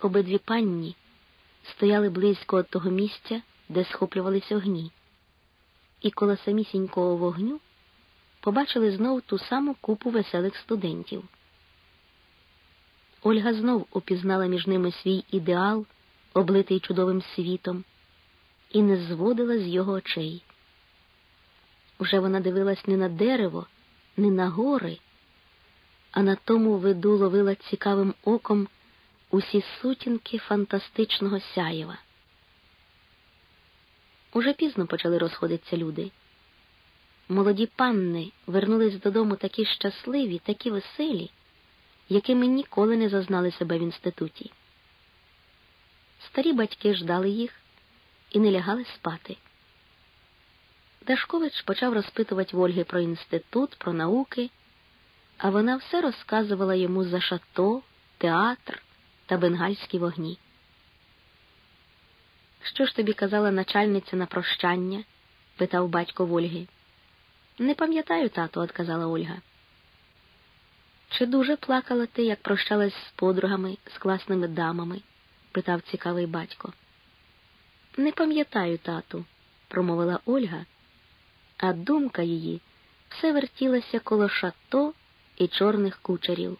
обидві панні стояли близько від того місця, де схоплювались огні, і коло самісінького вогню побачили знов ту саму купу веселих студентів. Ольга знов упізнала між ними свій ідеал, облитий чудовим світом, і не зводила з його очей. Уже вона дивилась не на дерево, не на гори, а на тому виду ловила цікавим оком усі сутінки фантастичного сяєва. Уже пізно почали розходитися люди. Молоді панни вернулись додому такі щасливі, такі веселі, якими ніколи не зазнали себе в інституті. Старі батьки ждали їх і не лягали спати. Дашкович почав розпитувати Ольги про інститут, про науки, а вона все розказувала йому за шато, театр та бенгальські вогні. Що ж тобі казала начальниця на прощання? питав батько Ольги. Не пам'ятаю, тату, отказала Ольга. Чи дуже плакала ти, як прощалась з подругами, з класними дамами? питав цікавий батько. Не пам'ятаю, тату, промовила Ольга, а думка її все вертілася коло шато і чорних кучерів.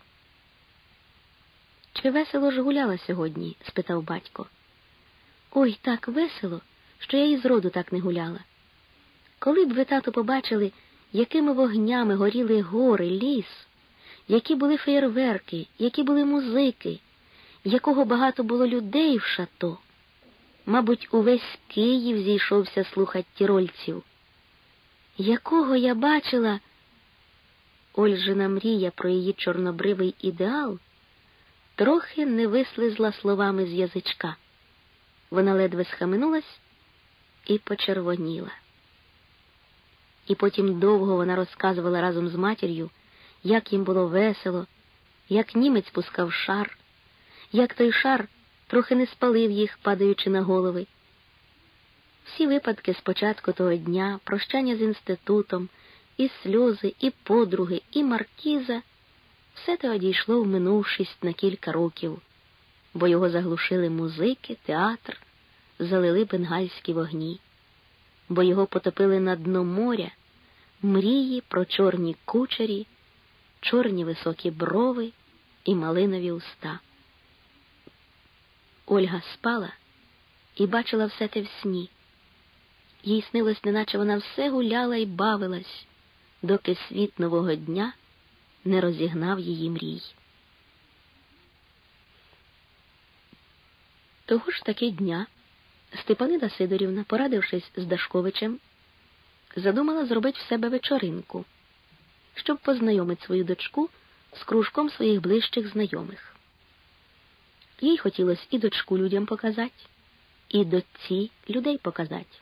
Чи весело ж гуляла сьогодні? спитав батько. Ой, так весело, що я і зроду так не гуляла. Коли б ви, тату, побачили, якими вогнями горіли гори, ліс, які були феєрверки, які були музики, якого багато було людей в шато. Мабуть, увесь Київ зійшовся слухать тірольців. Якого я бачила Ольжина мрія про її чорнобривий ідеал трохи не вислизла словами з язичка. Вона ледве схаменулась і почервоніла. І потім довго вона розказувала разом з матір'ю, як їм було весело, як німець пускав шар, як той шар трохи не спалив їх, падаючи на голови. Всі випадки з початку того дня, прощання з інститутом, і сльози, і подруги, і маркіза, все те одійшло в минувшість на кілька років, бо його заглушили музики, театр, залили бенгальські вогні, бо його потопили на дно моря, мрії про чорні кучері, чорні високі брови і малинові уста. Ольга спала і бачила все те в сні. Їй снилось, неначе вона все гуляла і бавилась, доки світ нового дня не розігнав її мрій. Того ж таки дня Степанида Сидорівна, порадившись з Дашковичем, задумала зробити в себе вечоринку, щоб познайомити свою дочку з кружком своїх ближчих знайомих. Їй хотілося і дочку людям показати, і дочці людей показати.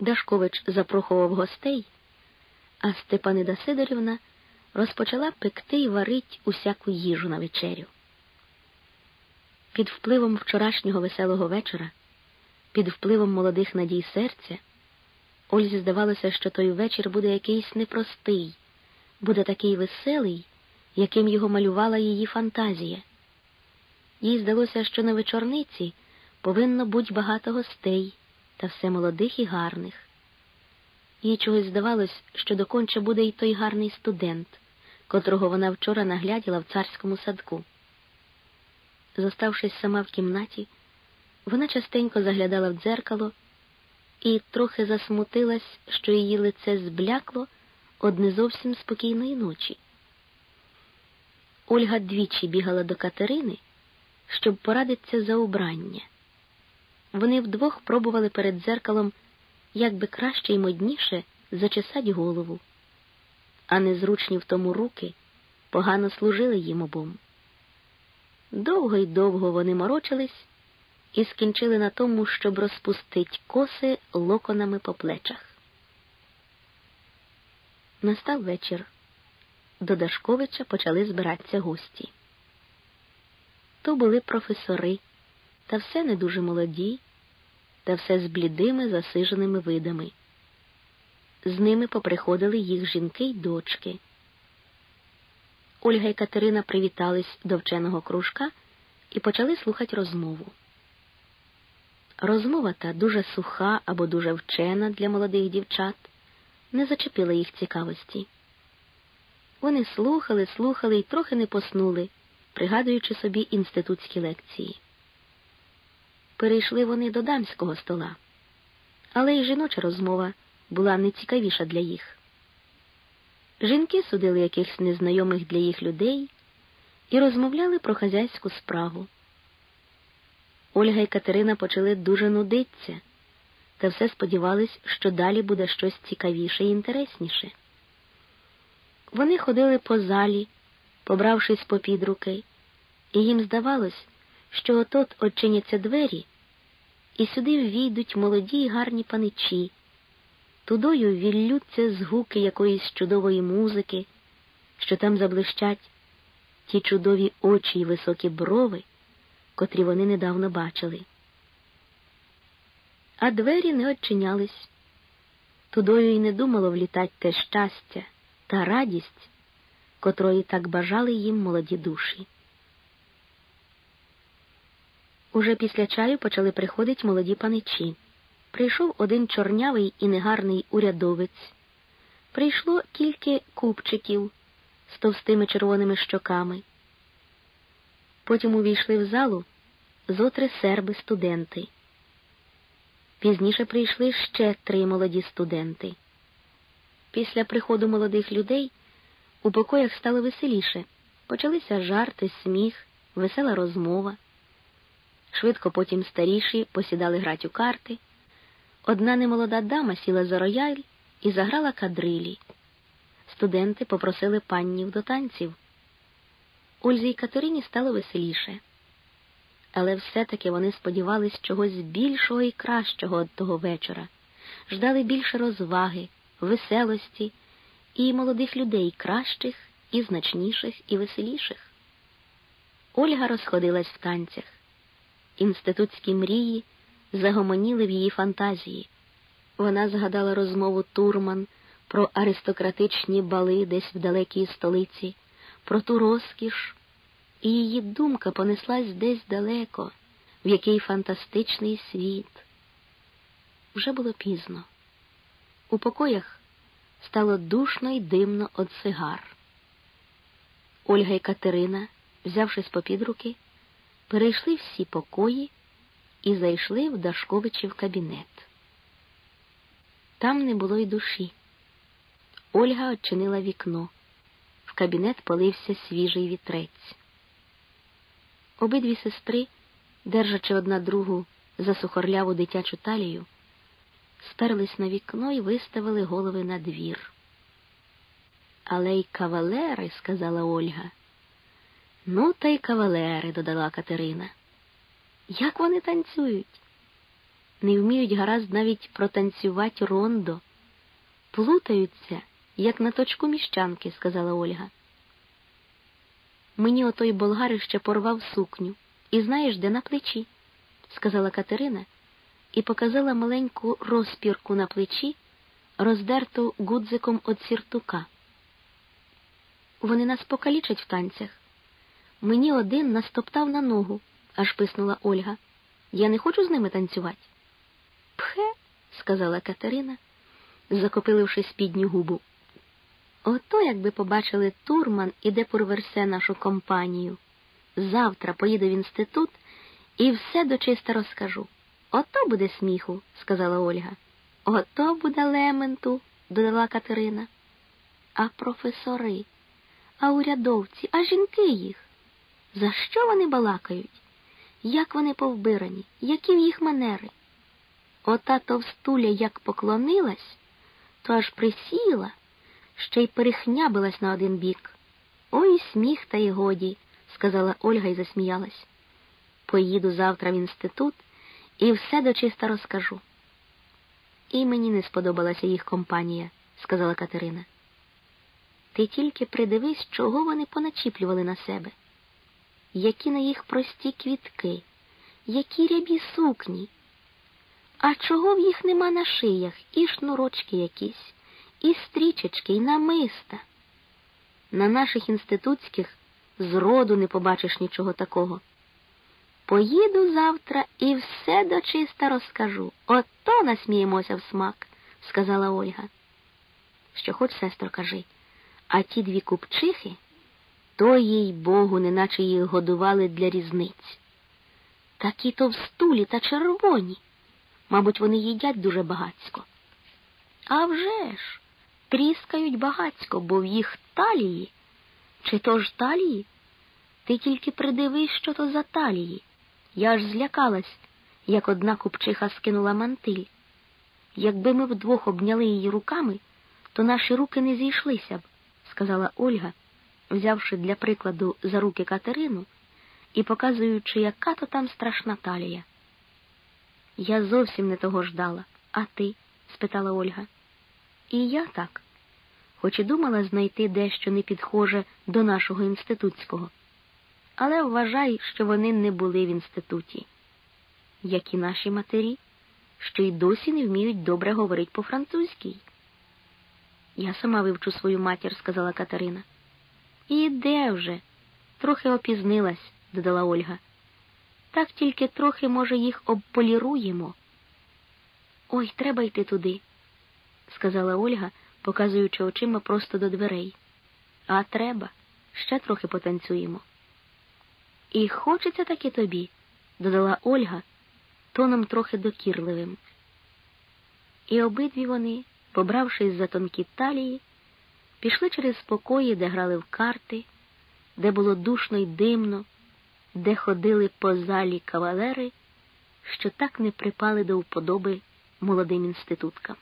Дашкович запрохував гостей, а Степанида Сидорівна розпочала пекти й варить усяку їжу на вечерю. Під впливом вчорашнього веселого вечора, під впливом молодих надій серця, Ользі здавалося, що той вечір буде якийсь непростий, буде такий веселий, яким його малювала її фантазія. Їй здалося, що на вечорниці повинно бути багато гостей та все молодих і гарних. Їй чогось здавалось, що доконче буде й той гарний студент, котрого вона вчора нагляділа в царському садку. Зоставшись сама в кімнаті, вона частенько заглядала в дзеркало і трохи засмутилась, що її лице зблякло од не зовсім спокійної ночі. Ольга двічі бігала до Катерини, щоб порадитися за убрання. Вони вдвох пробували перед дзеркалом як би краще й модніше зачесать голову, а незручні в тому руки погано служили їм обом. Довго й довго вони морочились і скінчили на тому, щоб розпустить коси локонами по плечах. Настав вечір. До Дашковича почали збиратися гості. То були професори, та все не дуже молоді, та все з блідими засиженими видами. З ними поприходили їх жінки й дочки. Ольга і Катерина привітались до вченого кружка і почали слухати розмову. Розмова та дуже суха або дуже вчена для молодих дівчат не зачепила їх цікавості. Вони слухали, слухали і трохи не поснули, пригадуючи собі інститутські лекції. Перейшли вони до дамського стола, але й жіноча розмова була не цікавіша для їх. Жінки судили якихось незнайомих для їх людей і розмовляли про хазяйську справу. Ольга і Катерина почали дуже нудитися, та все сподівались, що далі буде щось цікавіше і інтересніше. Вони ходили по залі, побравшись попід руки, і їм здавалось, що отот очиняться двері, і сюди ввійдуть молоді й гарні паничі, тудою віллються згуки якоїсь чудової музики, що там заблищать ті чудові очі й високі брови, котрі вони недавно бачили. А двері не очинялись. Тудою й не думало влітать те щастя та радість, котрої так бажали їм молоді душі. Уже після чаю почали приходити молоді паничі. Прийшов один чорнявий і негарний урядовець. Прийшло кілька купчиків з товстими червоними щоками. Потім увійшли в залу зотри серби студенти. Пізніше прийшли ще три молоді студенти. Після приходу молодих людей у покоях стало веселіше. Почалися жарти, сміх, весела розмова. Швидко потім старіші посідали грати у карти. Одна немолода дама сіла за рояль і заграла кадрилі. Студенти попросили паннів до танців. Ользі й Катерині стало веселіше. Але все-таки вони сподівались чогось більшого і кращого від того вечора, ждали більше розваги, веселості і молодих людей кращих, і значніших, і веселіших. Ольга розходилась в танцях. Інститутські мрії загомоніли в її фантазії. Вона згадала розмову Турман про аристократичні бали десь в далекій столиці, про ту розкіш, і її думка понеслась десь далеко, в який фантастичний світ. Вже було пізно. У покоях стало душно й димно від сигар. Ольга і Катерина, взявшись попід руки, перейшли всі покої і зайшли в Дашковичів кабінет. Там не було й душі. Ольга очинила вікно. В кабінет полився свіжий вітрець. Обидві сестри, держачи одна другу за сухорляву дитячу талію, сперлись на вікно і виставили голови на двір. Але й кавалери, сказала Ольга. Ну, та й кавалери, додала Катерина. Як вони танцюють? Не вміють гаразд навіть протанцювати рондо, плутаються, як на точку міщанки, сказала Ольга. Мені отой болгари ще порвав сукню. І знаєш, де на плечі, сказала Катерина і показала маленьку розпірку на плечі, роздерту гудзиком від сіртука. Вони нас покалічать в танцях. Мені один настоптав на ногу, аж писнула Ольга. Я не хочу з ними танцювати. Пхе, сказала Катерина, закопиливши спідню губу. Ото якби побачили Турман і де порверсе нашу компанію. Завтра поїду в інститут і все дочисто розкажу. Ото буде сміху, сказала Ольга. Ото буде лементу, додала Катерина. А професори, а урядовці, а жінки їх. За що вони балакають? Як вони повбирані, які в їх манери? Ота товстуля як поклонилась, то аж присіла ще й перехнябилась на один бік. Ой, сміх, та й годі, сказала Ольга і засміялась. Поїду завтра в інститут і все дочисто розкажу. І мені не сподобалася їх компанія, сказала Катерина. Ти тільки придивись, чого вони поначіплювали на себе, які на їх прості квітки, які рябі сукні. А чого в їх нема на шиях і шнурочки якісь? і стрічечки, і намиста. На наших інститутських зроду не побачиш нічого такого. Поїду завтра і все дочиста розкажу. Ото насміємося в смак, сказала Ольга. Що хоч, сестро, кажи, а ті дві купчихи, то їй Богу, неначе їх годували для різниць. Такі товстулі та червоні. Мабуть, вони їдять дуже багацько. А вже ж, тріскають багацько, бо в їх талії. Чи то ж талії? Ти тільки придивись, що то за талії. Я аж злякалась, як одна купчиха скинула мантиль. Якби ми вдвох обняли її руками, то наші руки не зійшлися б, сказала Ольга, взявши для прикладу за руки Катерину і показуючи, яка то там страшна талія. Я зовсім не того ждала. А ти? спитала Ольга. І я так, хоч і думала знайти дещо не підхоже до нашого інститутського але вважай, що вони не були в інституті, як і наші матері, що й досі не вміють добре говорити по-французькій. Я сама вивчу свою матір, сказала Катерина. І де вже? Трохи опізнилась, додала Ольга. Так тільки трохи, може, їх обполіруємо. Ой, треба йти туди, сказала Ольга, показуючи очима просто до дверей. А треба, ще трохи потанцюємо. І хочеться таки тобі, додала Ольга, тоном трохи докірливим. І обидві вони, побравшись за тонкі талії, пішли через спокої, де грали в карти, де було душно й димно, де ходили по залі кавалери, що так не припали до вподоби молодим інституткам.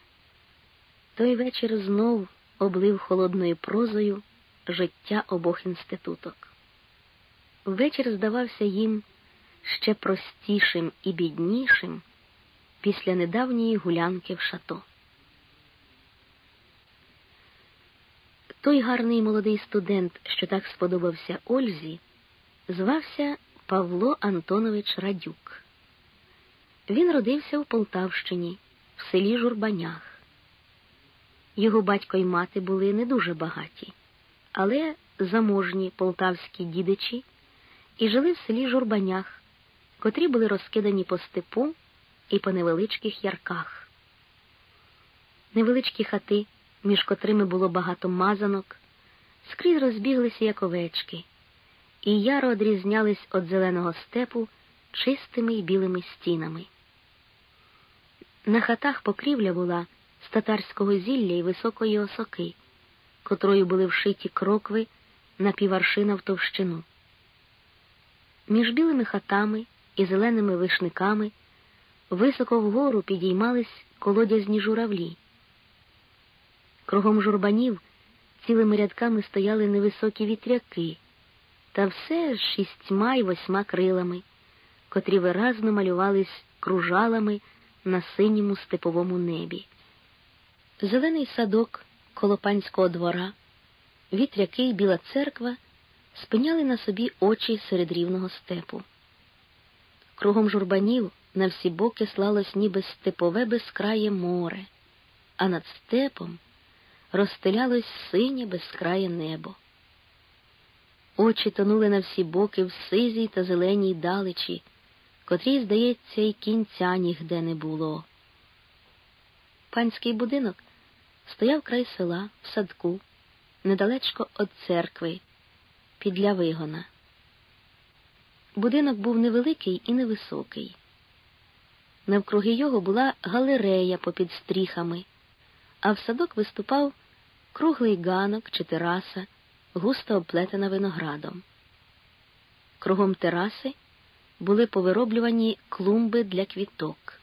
Той вечір знов облив холодною прозою життя обох інституток. Вечір здавався їм ще простішим і біднішим після недавньої гулянки в шато. Той гарний молодий студент, що так сподобався Ользі, звався Павло Антонович Радюк. Він родився в Полтавщині, в селі Журбанях. Його батько й мати були не дуже багаті, але заможні полтавські дідичі і жили в селі Журбанях, котрі були розкидані по степу і по невеличких ярках. Невеличкі хати, між котрими було багато мазанок, скрізь розбіглися як овечки, і яро одрізнялись від зеленого степу чистими й білими стінами. На хатах покрівля була з татарського зілля і високої осоки, котрою були вшиті крокви на піваршина в товщину. Між білими хатами і зеленими вишниками високо вгору підіймались колодязні журавлі. Кругом журбанів цілими рядками стояли невисокі вітряки, та все з шістьма й восьма крилами, котрі виразно малювались кружалами на синьому степовому небі. Зелений садок коло панського двора, вітряки й біла церква спиняли на собі очі серед рівного степу. Кругом журбанів на всі боки слалось ніби степове безкрає море, а над степом розстелялось синє безкрає небо. Очі тонули на всі боки в сизій та зеленій далечі, котрій, здається, і кінця нігде не було. Панський будинок стояв край села в садку, недалечко від церкви, підля вигона. Будинок був невеликий і невисокий. Навкруги його була галерея попід стріхами, а в садок виступав круглий ганок чи тераса, густо оплетена виноградом. Кругом тераси були повироблювані клумби для квіток.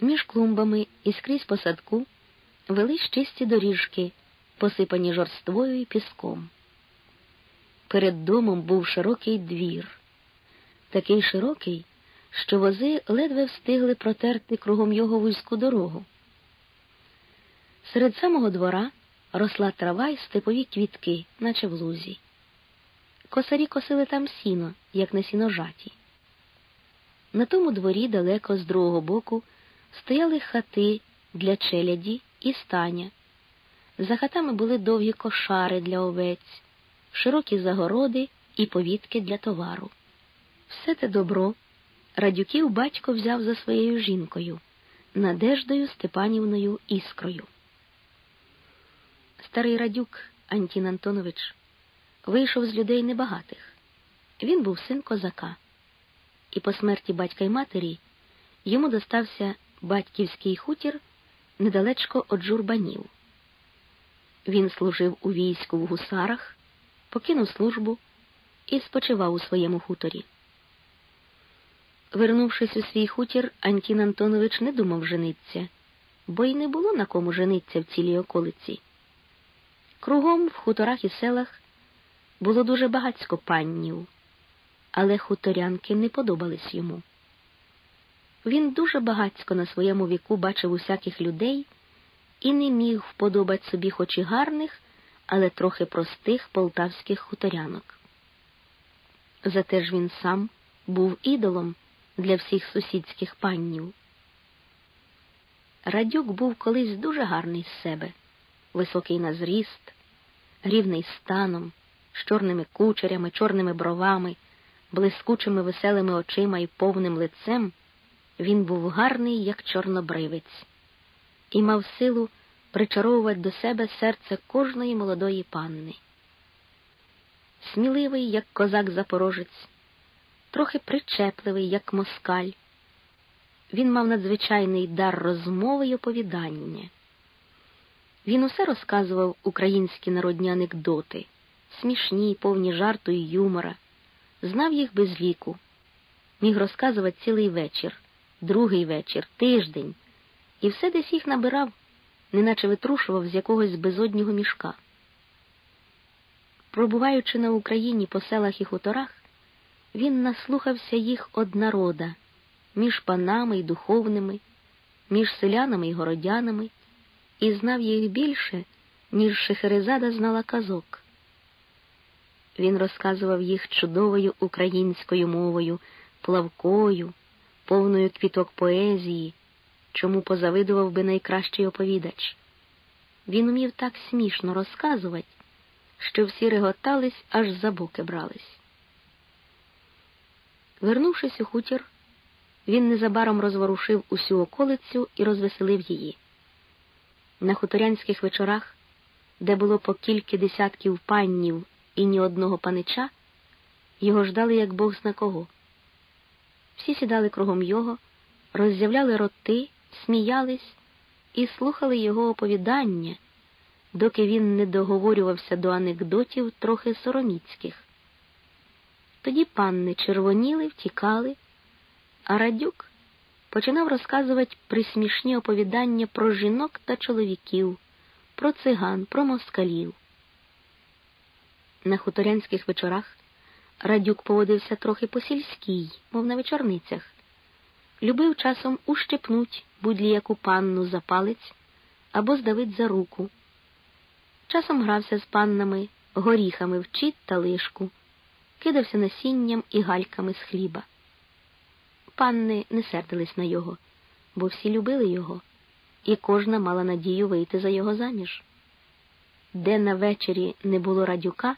Між клумбами і скрізь по садку вели чисті доріжки, посипані жорствою і піском. Перед домом був широкий двір, такий широкий, що вози ледве встигли протерти кругом його вузьку дорогу. Серед самого двора росла трава й степові квітки, наче в лузі. Косарі косили там сіно, як на сіножаті. На тому дворі далеко з другого боку стояли хати для челяді і стання. За хатами були довгі кошари для овець широкі загороди і повітки для товару. Все те добро Радюків батько взяв за своєю жінкою, Надеждою Степанівною Іскрою. Старий радюк Антін Антонович вийшов з людей небагатих. Він був син козака, і по смерті батька й матері йому достався батьківський хутір недалечко від журбанів. Він служив у війську в гусарах, покинув службу і спочивав у своєму хуторі. Вернувшись у свій хутір, Антін Антонович не думав жениться, бо й не було на кому жениться в цілій околиці. Кругом в хуторах і селах було дуже багацько паннів, але хуторянки не подобались йому. Він дуже багацько на своєму віку бачив усяких людей і не міг вподобати собі хоч і гарних, але трохи простих полтавських хуторянок. Зате ж він сам був ідолом для всіх сусідських паннів. Радюк був колись дуже гарний з себе, високий на зріст, рівний станом, з чорними кучерями, чорними бровами, блискучими веселими очима і повним лицем. Він був гарний, як чорнобривець, і мав силу причаровувати до себе серце кожної молодої панни. Сміливий, як козак запорожець, трохи причепливий, як москаль. Він мав надзвичайний дар розмови й оповідання. Він усе розказував українські народні анекдоти, смішні, повні жарту і юмора, знав їх без віку, міг розказувати цілий вечір, другий вечір, тиждень, і все десь їх набирав, неначе витрушував з якогось безоднього мішка. Пробуваючи на Україні по селах і хуторах, він наслухався їх од народа, між панами і духовними, між селянами і городянами, і знав їх більше, ніж Шехерезада знала казок. Він розказував їх чудовою українською мовою, плавкою, повною квіток поезії, чому позавидував би найкращий оповідач. Він умів так смішно розказувати, що всі реготались, аж за боки брались. Вернувшись у хутір, він незабаром розворушив усю околицю і розвеселив її. На хуторянських вечорах, де було по кілька десятків паннів і ні одного панича, його ждали, як Бог зна кого. Всі сідали кругом його, роззявляли роти, сміялись і слухали його оповідання, доки він не договорювався до анекдотів трохи сороміцьких. Тоді панни червоніли, втікали, а радюк починав розказувати присмішні оповідання про жінок та чоловіків, про циган, про москалів. На хуторянських вечорах радюк поводився трохи по сільській, мов на вечорницях. Любив часом ущепнуть будлі яку панну за палець або здавить за руку. Часом грався з паннами, горіхами в чіт та лишку, кидався насінням і гальками з хліба. Панни не сердились на його, бо всі любили його, і кожна мала надію вийти за його заміж. Де на вечері не було радюка,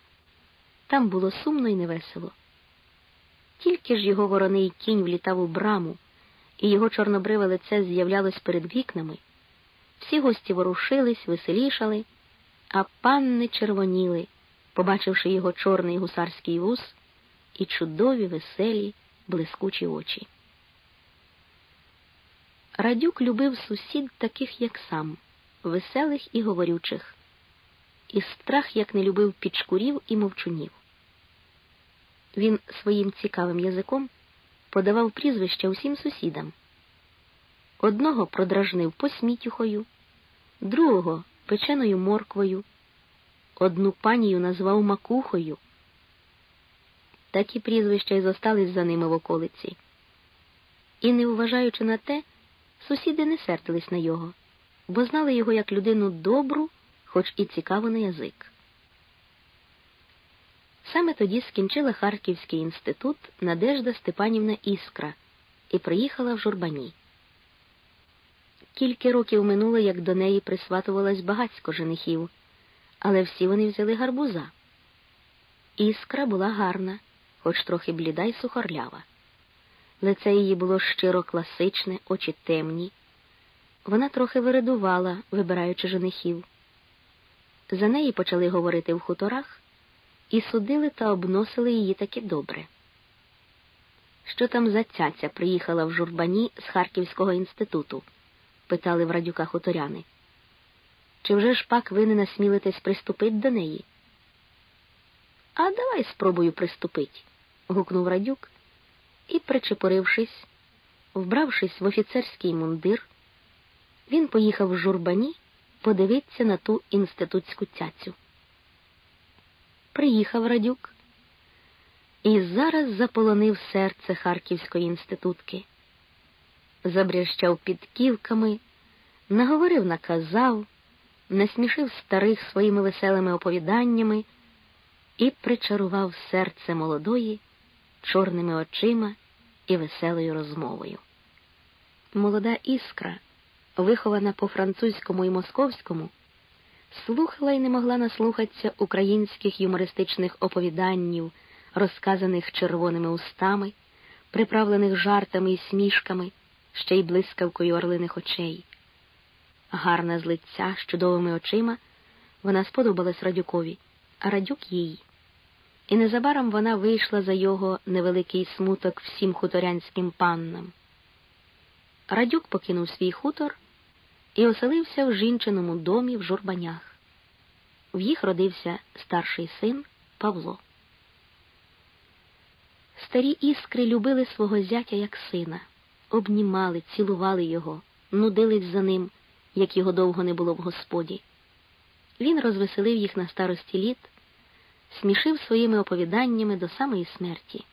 там було сумно і невесело. Тільки ж його вороний кінь влітав у браму, і його чорнобриве лице з'являлось перед вікнами, всі гості ворушились, веселішали, а панни червоніли, побачивши його чорний гусарський вуз і чудові, веселі, блискучі очі. Радюк любив сусід таких, як сам, веселих і говорючих, і страх як не любив підшкурів і мовчунів. Він своїм цікавим язиком подавав прізвища усім сусідам. Одного продражнив посмітюхою, другого печеною морквою, одну панію назвав макухою. Такі прізвища й зостались за ними в околиці. І, не вважаючи на те, сусіди не сердились на його, бо знали його як людину добру, хоч і цікаву на язик. Саме тоді скінчила Харківський інститут Надежда Степанівна Іскра і приїхала в журбані. Кілька років минуло, як до неї присватувалось багацько женихів, але всі вони взяли гарбуза. Іскра була гарна, хоч трохи бліда й сухорлява. Лице її було щиро класичне, очі темні. Вона трохи вирадувала, вибираючи женихів. За неї почали говорити в хуторах і судили та обносили її таки добре. Що там за цяця приїхала в журбані з Харківського інституту? питали в радюка хуторяни. Чи вже ж пак ви не насмілитесь приступить до неї? А давай спробую приступить, гукнув радюк і, причепорившись, вбравшись в офіцерський мундир, він поїхав в журбані подивитися на ту інститутську цяцю. Приїхав радюк і зараз заполонив серце Харківської інститутки. Забрящав підківками, наговорив, наказав, насмішив старих своїми веселими оповіданнями і причарував серце молодої чорними очима і веселою розмовою. Молода іскра, вихована по французькому і московському, слухала і не могла наслухатися українських юмористичних оповіданнів, розказаних червоними устами, приправлених жартами і смішками, ще й блискавкою орлиних очей. Гарна з лиця з чудовими очима, вона сподобалась радюкові, а радюк їй і незабаром вона вийшла за його невеликий смуток всім хуторянським паннам. Радюк покинув свій хутор і оселився в жінчиному домі в журбанях. В їх родився старший син Павло. Старі іскри любили свого зятя як сина, обнімали, цілували його, нудились за ним, як його довго не було в господі. Він розвеселив їх на старості літ смішив своїми оповіданнями до самої смерті.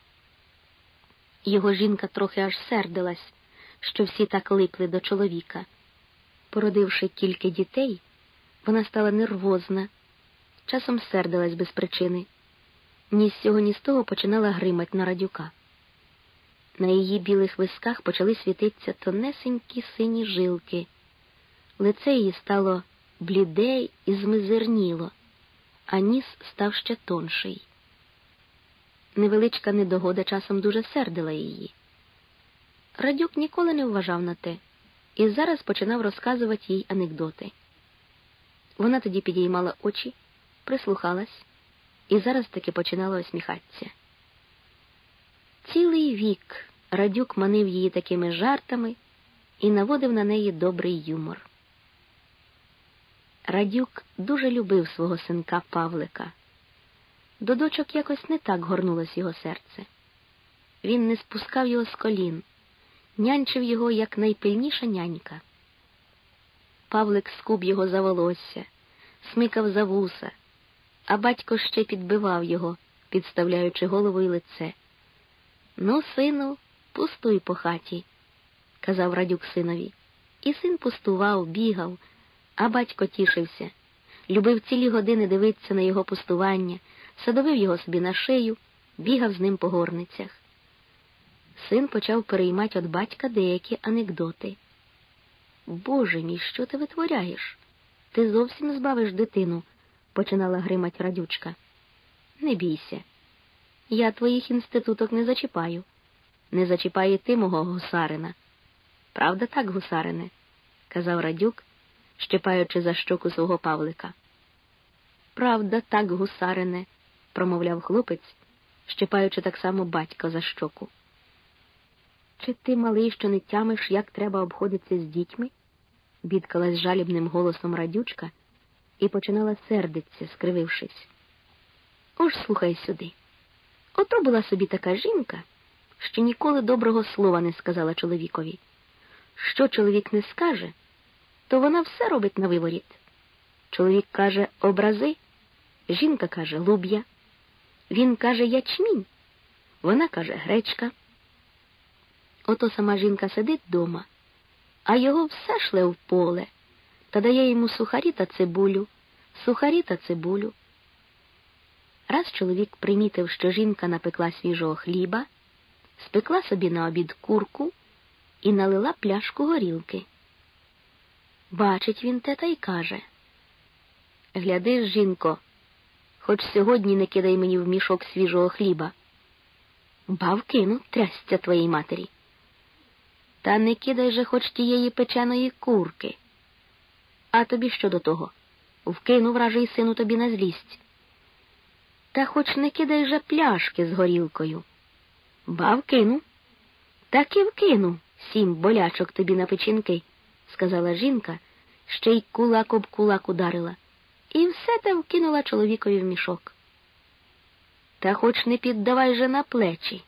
Його жінка трохи аж сердилась, що всі так липли до чоловіка. Породивши кілька дітей, вона стала нервозна, часом сердилась без причини. Ні з цього, ні з того починала гримать на радюка. На її білих висках почали світитися тонесенькі сині жилки. Лице її стало бліде і змизерніло а ніс став ще тонший. Невеличка недогода часом дуже сердила її. Радюк ніколи не вважав на те і зараз починав розказувати їй анекдоти. Вона тоді підіймала очі, прислухалась і зараз таки починала усміхатися. Цілий вік радюк манив її такими жартами і наводив на неї добрий юмор. Радюк дуже любив свого синка Павлика. До дочок якось не так горнулось його серце. Він не спускав його з колін, нянчив його як найпильніша нянька. Павлик скуб його за волосся, смикав за вуса, а батько ще підбивав його, підставляючи голову й лице. Ну, сину, пустуй по хаті, казав радюк синові. І син пустував, бігав а батько тішився, любив цілі години дивитися на його пустування, садовив його собі на шию, бігав з ним по горницях. Син почав переймати від батька деякі анекдоти. Боже мій, що ти витворяєш? Ти зовсім збавиш дитину, починала гримать радючка. Не бійся. Я твоїх інституток не зачіпаю. Не зачіпає ти мого гусарина. Правда так, гусарине? казав радюк, щепаючи за щоку свого Павлика. Правда, так, гусарине, промовляв хлопець, щепаючи так само батька за щоку. Чи ти, малий, що не тямиш, як треба обходитися з дітьми? бідкалась жалібним голосом радючка і починала сердитися, скривившись. Ож слухай сюди. Ото була собі така жінка, що ніколи доброго слова не сказала чоловікові. Що чоловік не скаже, то вона все робить на виворіт. Чоловік каже образи, жінка каже луб'я, він каже ячмінь, вона каже гречка. Ото сама жінка сидить вдома, а його все шле в поле та дає йому сухарі та цибулю, сухарі та цибулю. Раз чоловік примітив, що жінка напекла свіжого хліба, спекла собі на обід курку і налила пляшку горілки. Бачить він те та й каже Гляди, жінко, хоч сьогодні не кидай мені в мішок свіжого хліба. Бав кину трясця твоїй матері. Та не кидай же хоч тієї печеної курки. А тобі що до того? Вкину вражий сину тобі на злість. Та хоч не кидай же пляшки з горілкою. Ба вкину. Так і вкину сім болячок тобі на печінки, сказала жінка, ще й кулак об кулак ударила, і все те вкинула чоловікові в мішок. Та хоч не піддавай же на плечі.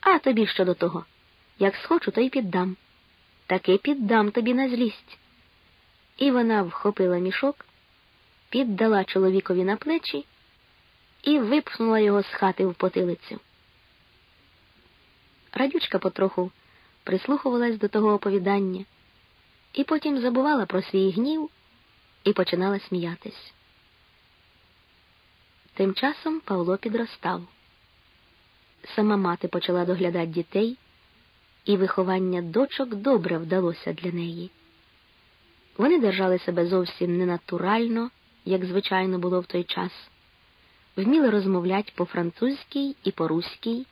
А тобі що до того? Як схочу, то й піддам. Таки піддам тобі на злість. І вона вхопила мішок, піддала чоловікові на плечі і випхнула його з хати в потилицю. Радючка потроху прислухувалась до того оповідання і потім забувала про свій гнів і починала сміятись. Тим часом Павло підростав. Сама мати почала доглядати дітей, і виховання дочок добре вдалося для неї. Вони держали себе зовсім ненатурально, як звичайно було в той час, вміли розмовляти по-французькій і по-руській,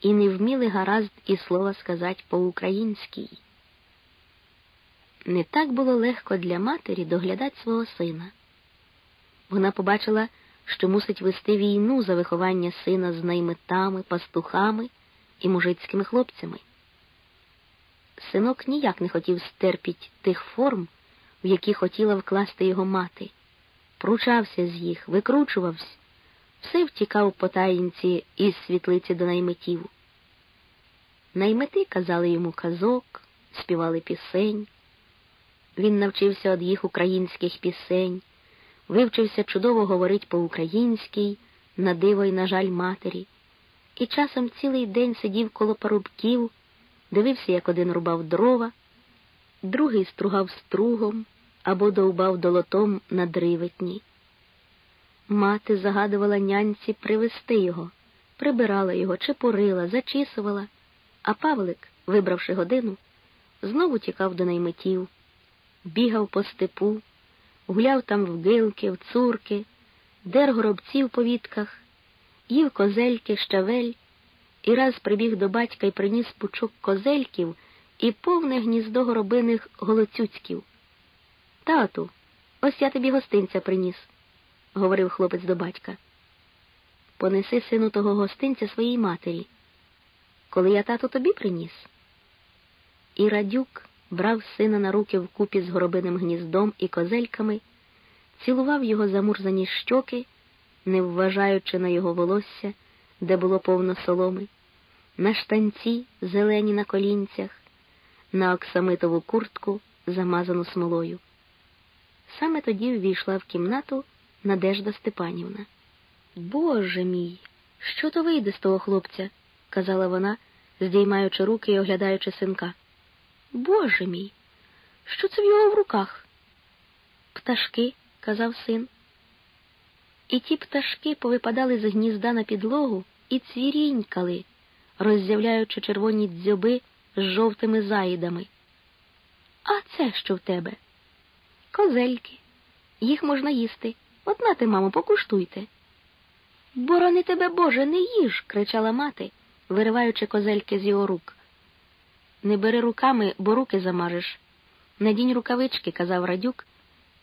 і не вміли гаразд і слова сказати по-українській. Не так було легко для матері доглядати свого сина. Вона побачила, що мусить вести війну за виховання сина з наймитами, пастухами і мужицькими хлопцями. Синок ніяк не хотів стерпіть тих форм, в які хотіла вкласти його мати, пручався з їх, викручувався, все втікав по таїнці із світлиці до наймитів. Наймити казали йому казок, співали пісень. Він навчився від їх українських пісень, вивчився чудово говорить по-українській, на диво й на жаль матері, і часом цілий день сидів коло парубків, дивився, як один рубав дрова, другий стругав стругом або довбав долотом на дривитні. Мати загадувала нянці привести його, прибирала його, чепурила, зачісувала, а Павлик, вибравши годину, знову тікав до наймитів, бігав по степу, гуляв там в гилки, в цурки, дер горобців по вітках, їв козельки, щавель, і раз прибіг до батька і приніс пучок козельків і повне гніздо горобиних голоцюцьків. Тату, ось я тобі гостинця приніс говорив хлопець до батька. Понеси сину того гостинця своїй матері. Коли я тату тобі приніс. І радюк брав сина на руки вкупі з горобиним гніздом і козельками, цілував його замурзані щоки, не вважаючи на його волосся, де було повно соломи, на штанці, зелені на колінцях, на оксамитову куртку, замазану смолою. Саме тоді ввійшла в кімнату Надежда Степанівна. Боже мій, що то вийде з того хлопця? казала вона, здіймаючи руки і оглядаючи синка. Боже мій, що це в його в руках? Пташки, казав син. І ті пташки повипадали з гнізда на підлогу і цвірінькали, роззявляючи червоні дзьоби з жовтими заїдами. А це що в тебе? Козельки. Їх можна їсти. От нате, мамо, покуштуйте. Борони тебе, Боже, не їж, кричала мати, вириваючи козельки з його рук. Не бери руками, бо руки замажеш. Надінь рукавички, казав радюк,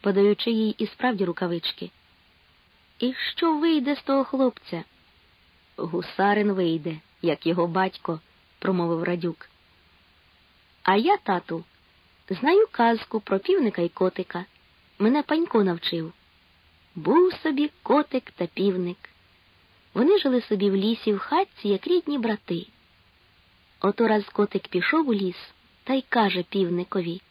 подаючи їй і справді рукавички. І що вийде з того хлопця? Гусарин вийде, як його батько, промовив радюк. А я, тату, знаю казку про півника і котика. Мене панько навчив. Був собі котик та півник. Вони жили собі в лісі в хатці, як рідні брати. Ото раз котик пішов у ліс та й каже півникові